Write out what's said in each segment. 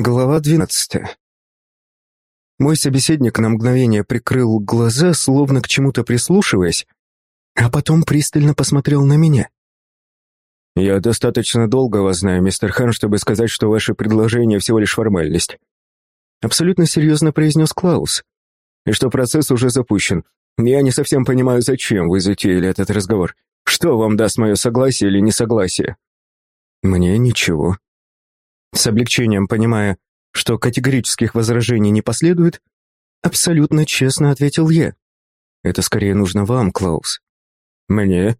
Глава двенадцатая. Мой собеседник на мгновение прикрыл глаза, словно к чему-то прислушиваясь, а потом пристально посмотрел на меня. «Я достаточно долго вас знаю, мистер Хан, чтобы сказать, что ваше предложение всего лишь формальность». Абсолютно серьезно произнес Клаус. «И что процесс уже запущен. Я не совсем понимаю, зачем вы затеяли этот разговор. Что вам даст мое согласие или несогласие?» «Мне ничего», с облегчением понимая, что категорических возражений не последует, абсолютно честно ответил я. «Это скорее нужно вам, Клаус». «Мне?»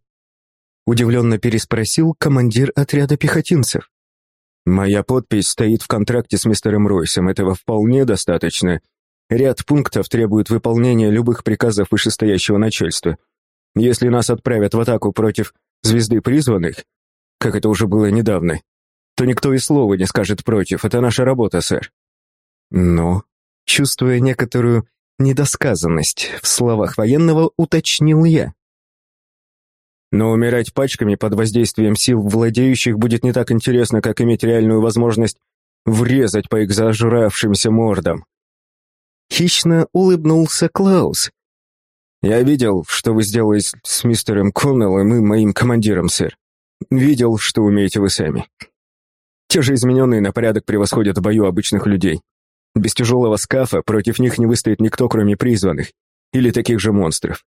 Удивленно переспросил командир отряда пехотинцев. «Моя подпись стоит в контракте с мистером Ройсом, этого вполне достаточно. Ряд пунктов требует выполнения любых приказов вышестоящего начальства. Если нас отправят в атаку против звезды призванных, как это уже было недавно, то никто и слова не скажет против. Это наша работа, сэр. Но, чувствуя некоторую недосказанность в словах военного, уточнил я. Но умирать пачками под воздействием сил владеющих будет не так интересно, как иметь реальную возможность врезать по их зажравшимся мордам. Хищно улыбнулся Клаус. «Я видел, что вы сделали с мистером Коннеллом и моим командиром, сэр. Видел, что умеете вы сами. Те же измененные на порядок превосходят в бою обычных людей. Без тяжелого скафа против них не выстоит никто, кроме призванных, или таких же монстров.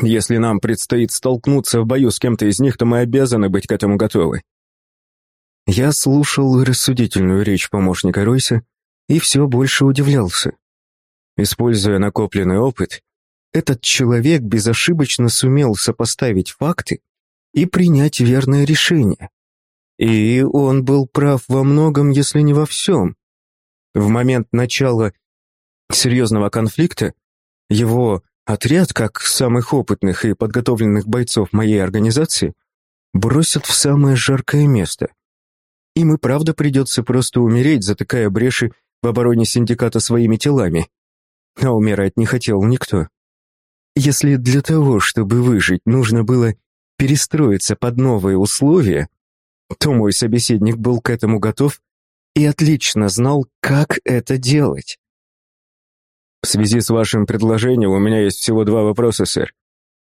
Если нам предстоит столкнуться в бою с кем-то из них, то мы обязаны быть к этому готовы. Я слушал рассудительную речь помощника Ройса и все больше удивлялся. Используя накопленный опыт, этот человек безошибочно сумел сопоставить факты и принять верное решение. И он был прав во многом, если не во всем. В момент начала серьезного конфликта его отряд, как самых опытных и подготовленных бойцов моей организации, бросят в самое жаркое место. Им и правда придется просто умереть, затыкая бреши в обороне синдиката своими телами. А умирать не хотел никто. Если для того, чтобы выжить, нужно было перестроиться под новые условия, то мой собеседник был к этому готов и отлично знал, как это делать. «В связи с вашим предложением у меня есть всего два вопроса, сэр»,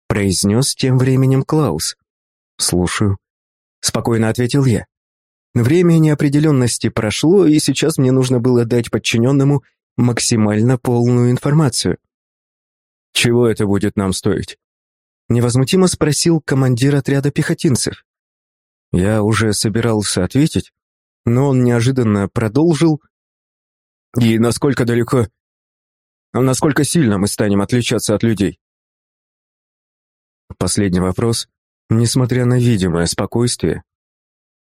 произнес тем временем Клаус. «Слушаю», — спокойно ответил я. Время неопределенности прошло, и сейчас мне нужно было дать подчиненному максимально полную информацию. «Чего это будет нам стоить?» Невозмутимо спросил командир отряда пехотинцев. Я уже собирался ответить, но он неожиданно продолжил. «И насколько далеко... Насколько сильно мы станем отличаться от людей?» Последний вопрос, несмотря на видимое спокойствие,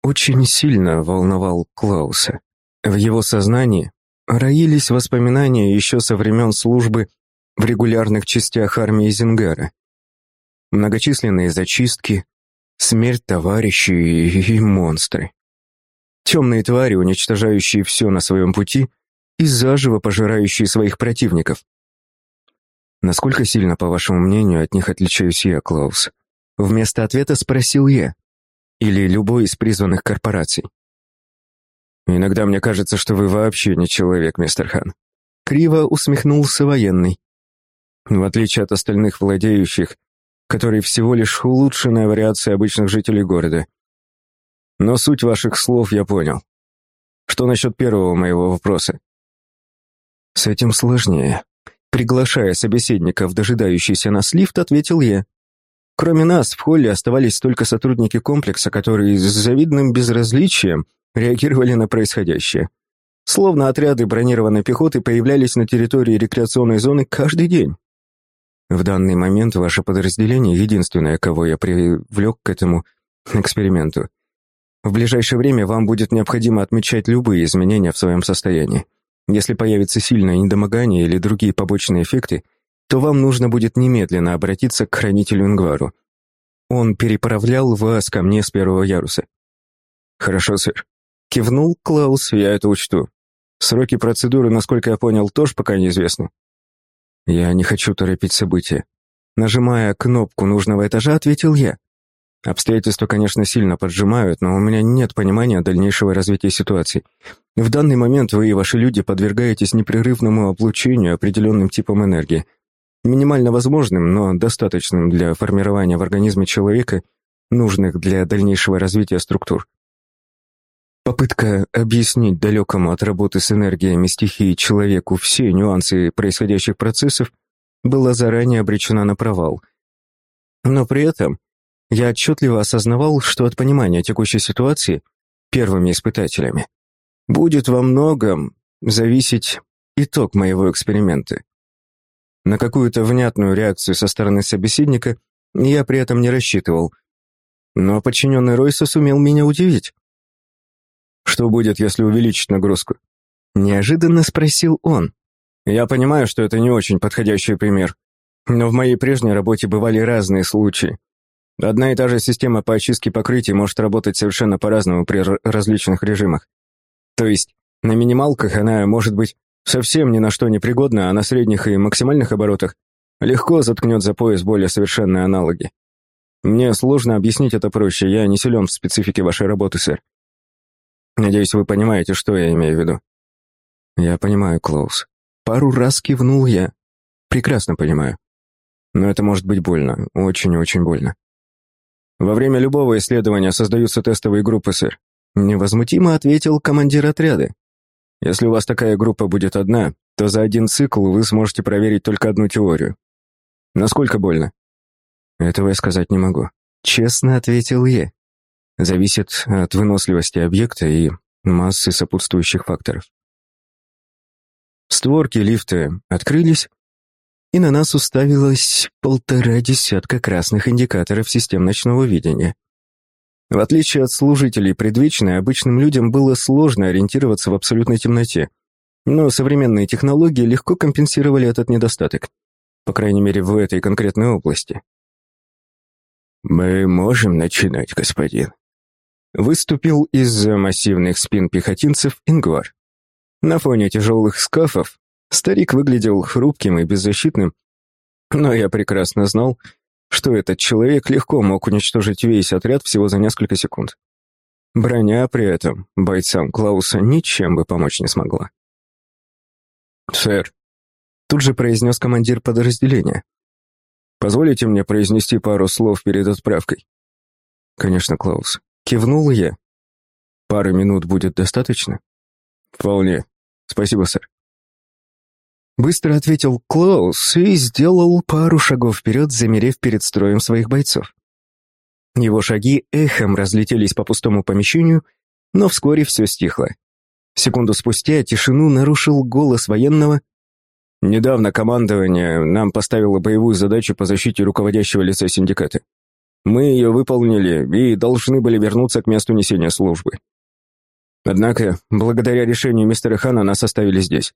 очень сильно волновал Клауса. В его сознании роились воспоминания еще со времен службы в регулярных частях армии Зингара. Многочисленные зачистки, смерть товарищей и монстры. Темные твари, уничтожающие все на своем пути и заживо пожирающие своих противников. Насколько сильно, по вашему мнению, от них отличаюсь я, Клаус? Вместо ответа спросил я. Или любой из призванных корпораций. Иногда мне кажется, что вы вообще не человек, мистер Хан. Криво усмехнулся военный. В отличие от остальных владеющих, который всего лишь улучшенная вариация обычных жителей города. Но суть ваших слов я понял. Что насчет первого моего вопроса? С этим сложнее. Приглашая собеседника в дожидающийся нас лифт, ответил я. Кроме нас, в холле оставались только сотрудники комплекса, которые с завидным безразличием реагировали на происходящее. Словно отряды бронированной пехоты появлялись на территории рекреационной зоны каждый день. В данный момент ваше подразделение единственное, кого я привлек к этому эксперименту. В ближайшее время вам будет необходимо отмечать любые изменения в своем состоянии. Если появится сильное недомогание или другие побочные эффекты, то вам нужно будет немедленно обратиться к хранителю Ингвару. Он переправлял вас ко мне с первого яруса. Хорошо, сэр. Кивнул Клаус, я это учту. Сроки процедуры, насколько я понял, тоже пока неизвестны. Я не хочу торопить события. Нажимая кнопку нужного этажа, ответил я. Обстоятельства, конечно, сильно поджимают, но у меня нет понимания дальнейшего развития ситуации. В данный момент вы и ваши люди подвергаетесь непрерывному облучению определенным типом энергии, минимально возможным, но достаточным для формирования в организме человека нужных для дальнейшего развития структур. Попытка объяснить далекому от работы с энергиями стихии человеку все нюансы происходящих процессов была заранее обречена на провал. Но при этом я отчетливо осознавал, что от понимания текущей ситуации первыми испытателями будет во многом зависеть итог моего эксперимента. На какую-то внятную реакцию со стороны собеседника я при этом не рассчитывал, но подчиненный Ройса сумел меня удивить. «Что будет, если увеличить нагрузку?» Неожиданно спросил он. «Я понимаю, что это не очень подходящий пример, но в моей прежней работе бывали разные случаи. Одна и та же система по очистке покрытий может работать совершенно по-разному при различных режимах. То есть на минималках она может быть совсем ни на что не пригодна, а на средних и максимальных оборотах легко заткнет за пояс более совершенные аналоги. Мне сложно объяснить это проще, я не силен в специфике вашей работы, сэр. Надеюсь, вы понимаете, что я имею в виду. Я понимаю, Клаус. Пару раз кивнул я. Прекрасно понимаю. Но это может быть больно, очень-очень больно. Во время любого исследования создаются тестовые группы, сэр. Невозмутимо ответил командир отряда. Если у вас такая группа будет одна, то за один цикл вы сможете проверить только одну теорию. Насколько больно? Этого я сказать не могу. Честно ответил я. Зависит от выносливости объекта и массы сопутствующих факторов. Створки лифта открылись, и на нас уставилось полтора десятка красных индикаторов систем ночного видения. В отличие от служителей предвечной, обычным людям было сложно ориентироваться в абсолютной темноте, но современные технологии легко компенсировали этот недостаток, по крайней мере в этой конкретной области. «Мы можем начинать, господин», выступил из массивных спин пехотинцев Ингвар. На фоне тяжелых скафов старик выглядел хрупким и беззащитным, но я прекрасно знал, что этот человек легко мог уничтожить весь отряд всего за несколько секунд. Броня при этом бойцам Клауса ничем бы помочь не смогла. «Сэр», — тут же произнес командир подразделения, «позволите мне произнести пару слов перед отправкой?» «Конечно, Клаус». Кивнул я. «Пары минут будет достаточно?» «Вполне. Спасибо, сэр». Быстро ответил Клаус и сделал пару шагов вперед, замерев перед строем своих бойцов. Его шаги эхом разлетелись по пустому помещению, но вскоре все стихло. Секунду спустя тишину нарушил голос военного. «Недавно командование нам поставило боевую задачу по защите руководящего лица синдиката. Мы ее выполнили и должны были вернуться к месту несения службы. Однако, благодаря решению мистера Хана нас оставили здесь.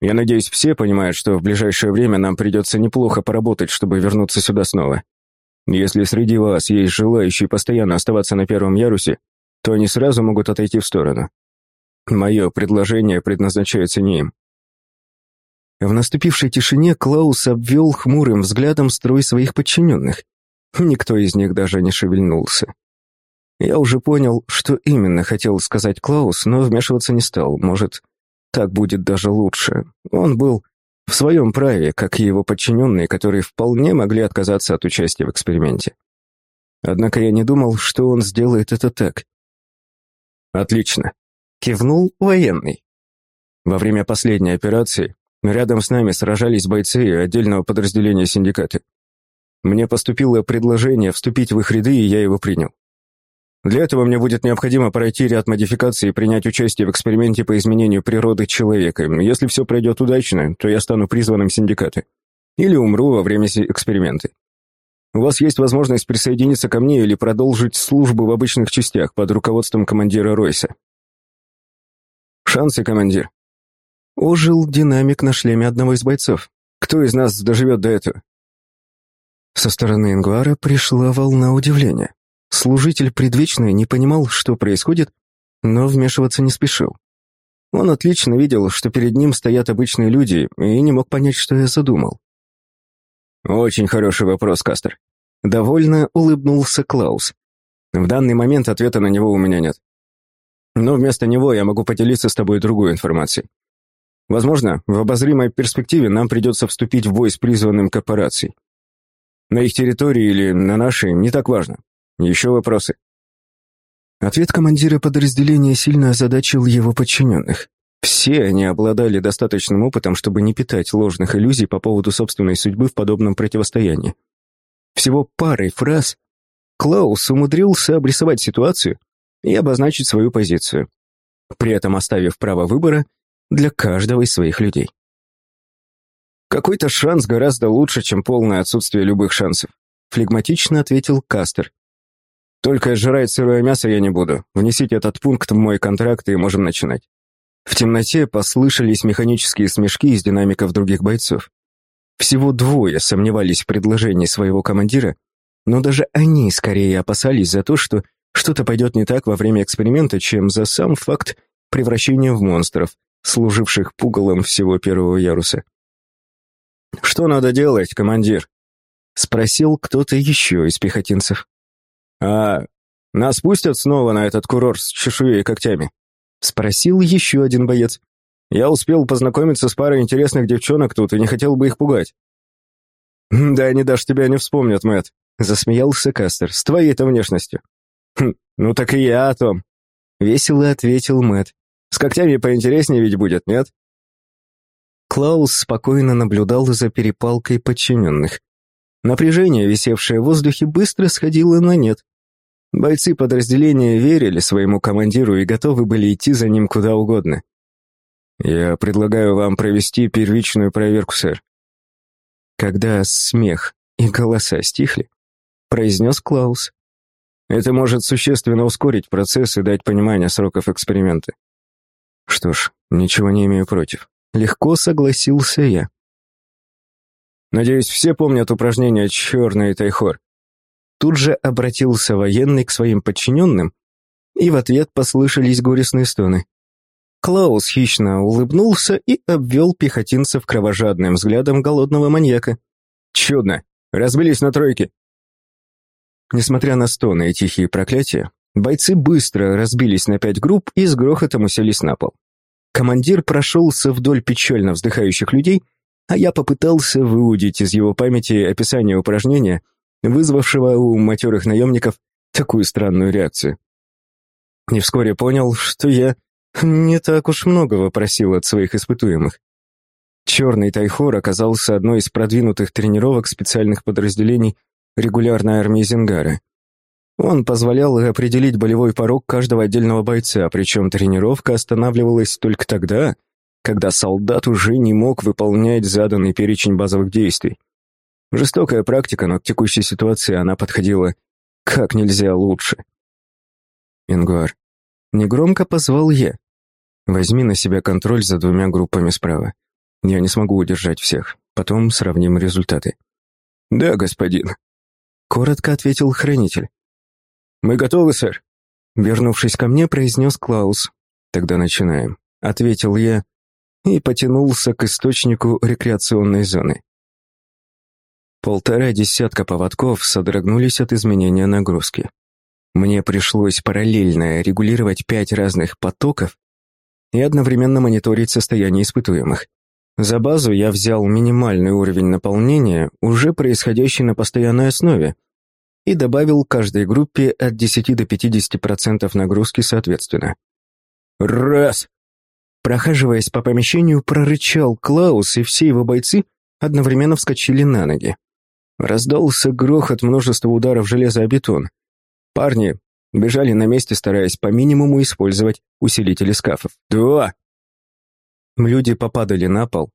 Я надеюсь, все понимают, что в ближайшее время нам придется неплохо поработать, чтобы вернуться сюда снова. Если среди вас есть желающие постоянно оставаться на первом ярусе, то они сразу могут отойти в сторону. Мое предложение предназначается не им. В наступившей тишине Клаус обвел хмурым взглядом строй своих подчиненных. Никто из них даже не шевельнулся. Я уже понял, что именно хотел сказать Клаус, но вмешиваться не стал. Может, так будет даже лучше. Он был в своем праве, как и его подчиненные, которые вполне могли отказаться от участия в эксперименте. Однако я не думал, что он сделает это так. «Отлично», — кивнул военный. Во время последней операции рядом с нами сражались бойцы отдельного подразделения синдиката. Мне поступило предложение вступить в их ряды, и я его принял. Для этого мне будет необходимо пройти ряд модификаций и принять участие в эксперименте по изменению природы человека. Если все пройдет удачно, то я стану призванным синдиката. Или умру во время эксперимента. У вас есть возможность присоединиться ко мне или продолжить службу в обычных частях под руководством командира Ройса. Шансы, командир. Ожил динамик на шлеме одного из бойцов. Кто из нас доживет до этого? Со стороны Ингвара пришла волна удивления. Служитель предвечный не понимал, что происходит, но вмешиваться не спешил. Он отлично видел, что перед ним стоят обычные люди, и не мог понять, что я задумал. «Очень хороший вопрос, Кастер». Довольно улыбнулся Клаус. В данный момент ответа на него у меня нет. Но вместо него я могу поделиться с тобой другой информацией. Возможно, в обозримой перспективе нам придется вступить в бой с призванным корпорацией. На их территории или на нашей, не так важно. Еще вопросы?» Ответ командира подразделения сильно озадачил его подчиненных. Все они обладали достаточным опытом, чтобы не питать ложных иллюзий по поводу собственной судьбы в подобном противостоянии. Всего парой фраз Клаус умудрился обрисовать ситуацию и обозначить свою позицию, при этом оставив право выбора для каждого из своих людей. «Какой-то шанс гораздо лучше, чем полное отсутствие любых шансов», флегматично ответил Кастер. «Только жрать сырое мясо я не буду. Внесите этот пункт в мой контракт и можем начинать». В темноте послышались механические смешки из динамиков других бойцов. Всего двое сомневались в предложении своего командира, но даже они скорее опасались за то, что что-то пойдет не так во время эксперимента, чем за сам факт превращения в монстров, служивших пугалом всего первого яруса. «Что надо делать, командир?» — спросил кто-то еще из пехотинцев. «А нас пустят снова на этот курорт с чешуей и когтями?» — спросил еще один боец. «Я успел познакомиться с парой интересных девчонок тут и не хотел бы их пугать». «Да они даже тебя не вспомнят, Мэтт», — засмеялся Кастер, — «с твоей-то внешностью». «Хм, ну так и я о том», — весело ответил Мэтт. «С когтями поинтереснее ведь будет, нет?» Клаус спокойно наблюдал за перепалкой подчиненных. Напряжение, висевшее в воздухе, быстро сходило на нет. Бойцы подразделения верили своему командиру и готовы были идти за ним куда угодно. «Я предлагаю вам провести первичную проверку, сэр». Когда смех и голоса стихли, произнес Клаус. «Это может существенно ускорить процесс и дать понимание сроков эксперимента». «Что ж, ничего не имею против». Легко согласился я. Надеюсь, все помнят упражнение «Черный тайхор». Тут же обратился военный к своим подчиненным, и в ответ послышались горестные стоны. Клаус хищно улыбнулся и обвел пехотинцев кровожадным взглядом голодного маньяка. «Чудно! Разбились на тройки!» Несмотря на стоны и тихие проклятия, бойцы быстро разбились на пять групп и с грохотом уселись на пол. Командир прошелся вдоль печально вздыхающих людей, а я попытался выудить из его памяти описание упражнения, вызвавшего у матерых наемников такую странную реакцию. И вскоре понял, что я не так уж многого просил от своих испытуемых. Черный тайхор оказался одной из продвинутых тренировок специальных подразделений регулярной армии Зингара — он позволял определить болевой порог каждого отдельного бойца, причем тренировка останавливалась только тогда, когда солдат уже не мог выполнять заданный перечень базовых действий. Жестокая практика, но к текущей ситуации она подходила как нельзя лучше. Ингуар. Негромко позвал я. Возьми на себя контроль за двумя группами справа. Я не смогу удержать всех. Потом сравним результаты. Да, господин. Коротко ответил хранитель. «Мы готовы, сэр», — вернувшись ко мне, произнес Клаус. «Тогда начинаем», — ответил я и потянулся к источнику рекреационной зоны. Полтора десятка поводков содрогнулись от изменения нагрузки. Мне пришлось параллельно регулировать пять разных потоков и одновременно мониторить состояние испытуемых. За базу я взял минимальный уровень наполнения, уже происходящий на постоянной основе, и добавил каждой группе от 10 до 50% нагрузки соответственно. «Раз!» Прохаживаясь по помещению, прорычал Клаус, и все его бойцы одновременно вскочили на ноги. Раздался грохот множества ударов железа о бетон. Парни бежали на месте, стараясь по минимуму использовать усилители скафов. «Два!» Люди попадали на пол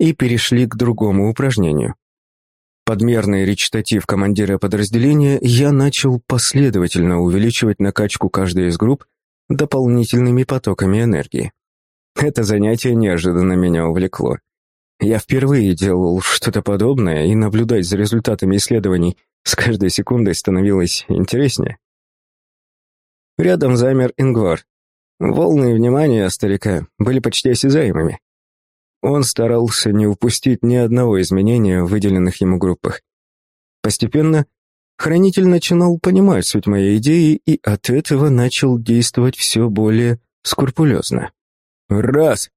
и перешли к другому упражнению подмерный речитатив командира подразделения, я начал последовательно увеличивать накачку каждой из групп дополнительными потоками энергии. Это занятие неожиданно меня увлекло. Я впервые делал что-то подобное, и наблюдать за результатами исследований с каждой секундой становилось интереснее. Рядом замер Ингвар. Волны внимания старика были почти осязаемыми. Он старался не упустить ни одного изменения в выделенных ему группах. Постепенно Хранитель начинал понимать суть моей идеи и от этого начал действовать все более скрупулезно. «Раз!»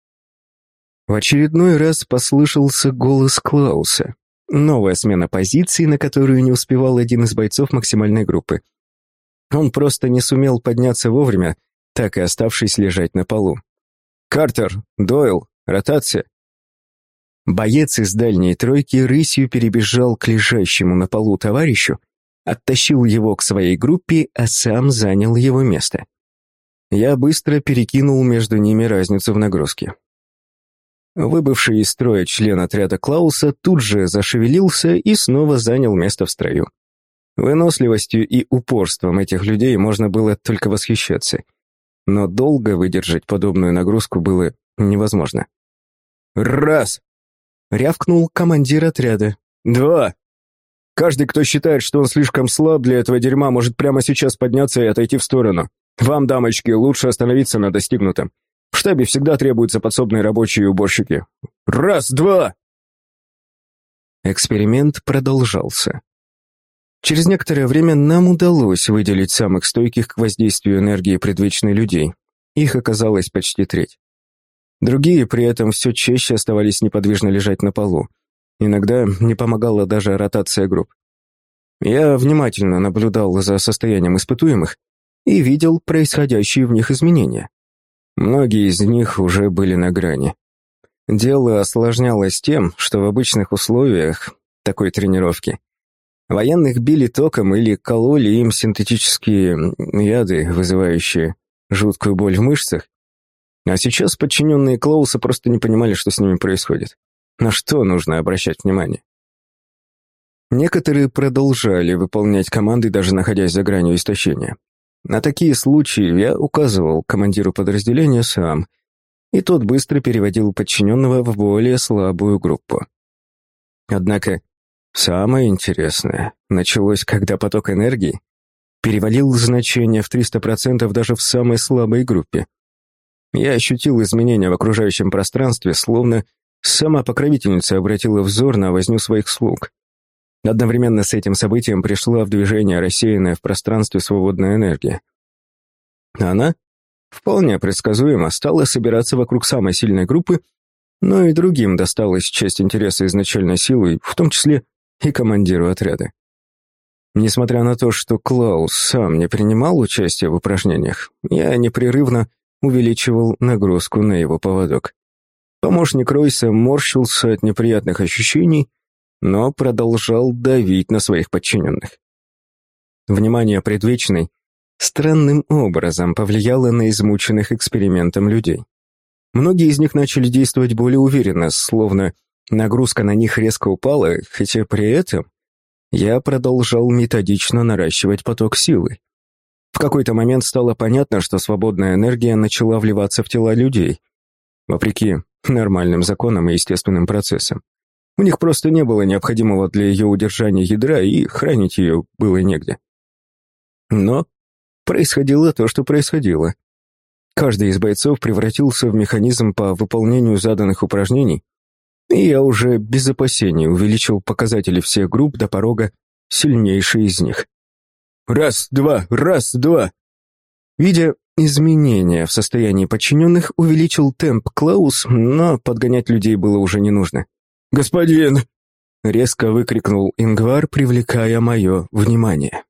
В очередной раз послышался голос Клауса. Новая смена позиции, на которую не успевал один из бойцов максимальной группы. Он просто не сумел подняться вовремя, так и оставшись лежать на полу. «Картер! Дойл! Ротация!» Боец из дальней тройки рысью перебежал к лежащему на полу товарищу, оттащил его к своей группе, а сам занял его место. Я быстро перекинул между ними разницу в нагрузке. Выбывший из строя член отряда Клауса тут же зашевелился и снова занял место в строю. Выносливостью и упорством этих людей можно было только восхищаться. Но долго выдержать подобную нагрузку было невозможно. «Раз!» — рявкнул командир отряда. «Два!» Каждый, кто считает, что он слишком слаб для этого дерьма, может прямо сейчас подняться и отойти в сторону. Вам, дамочки, лучше остановиться на достигнутом. В штабе всегда требуются подсобные рабочие и уборщики. Раз, два!» Эксперимент продолжался. Через некоторое время нам удалось выделить самых стойких к воздействию энергии предвечной людей. Их оказалось почти треть. Другие при этом все чаще оставались неподвижно лежать на полу. Иногда не помогала даже ротация групп. Я внимательно наблюдал за состоянием испытуемых и видел происходящие в них изменения. Многие из них уже были на грани. Дело осложнялось тем, что в обычных условиях такой тренировки военных били током или кололи им синтетические яды, вызывающие жуткую боль в мышцах, а сейчас подчиненные Клауса просто не понимали, что с ними происходит. На что нужно обращать внимание? Некоторые продолжали выполнять команды, даже находясь за гранью истощения. На такие случаи я указывал командиру подразделения сам, и тот быстро переводил подчиненного в более слабую группу. Однако самое интересное началось, когда поток энергии перевалил значение в 300% даже в самой слабой группе. Я ощутил изменения в окружающем пространстве, словно Сама покровительница обратила взор на возню своих слуг. Одновременно с этим событием пришла в движение рассеянная в пространстве свободная энергия. Она, вполне предсказуемо, стала собираться вокруг самой сильной группы, но и другим досталась часть интереса изначальной силы, в том числе и командиру отряда. Несмотря на то, что Клаус сам не принимал участия в упражнениях, я непрерывно увеличивал нагрузку на его поводок. Помощник Ройса морщился от неприятных ощущений, но продолжал давить на своих подчиненных. Внимание предвечной странным образом повлияло на измученных экспериментом людей. Многие из них начали действовать более уверенно, словно нагрузка на них резко упала, хотя при этом я продолжал методично наращивать поток силы. В какой-то момент стало понятно, что свободная энергия начала вливаться в тела людей. Вопреки нормальным законам и естественным процессам. У них просто не было необходимого для ее удержания ядра, и хранить ее было негде. Но происходило то, что происходило. Каждый из бойцов превратился в механизм по выполнению заданных упражнений, и я уже без опасений увеличил показатели всех групп до порога сильнейшей из них. «Раз, два, раз, два!» Видя изменения в состоянии подчиненных, увеличил темп Клаус, но подгонять людей было уже не нужно. «Господин!» — резко выкрикнул Ингвар, привлекая мое внимание.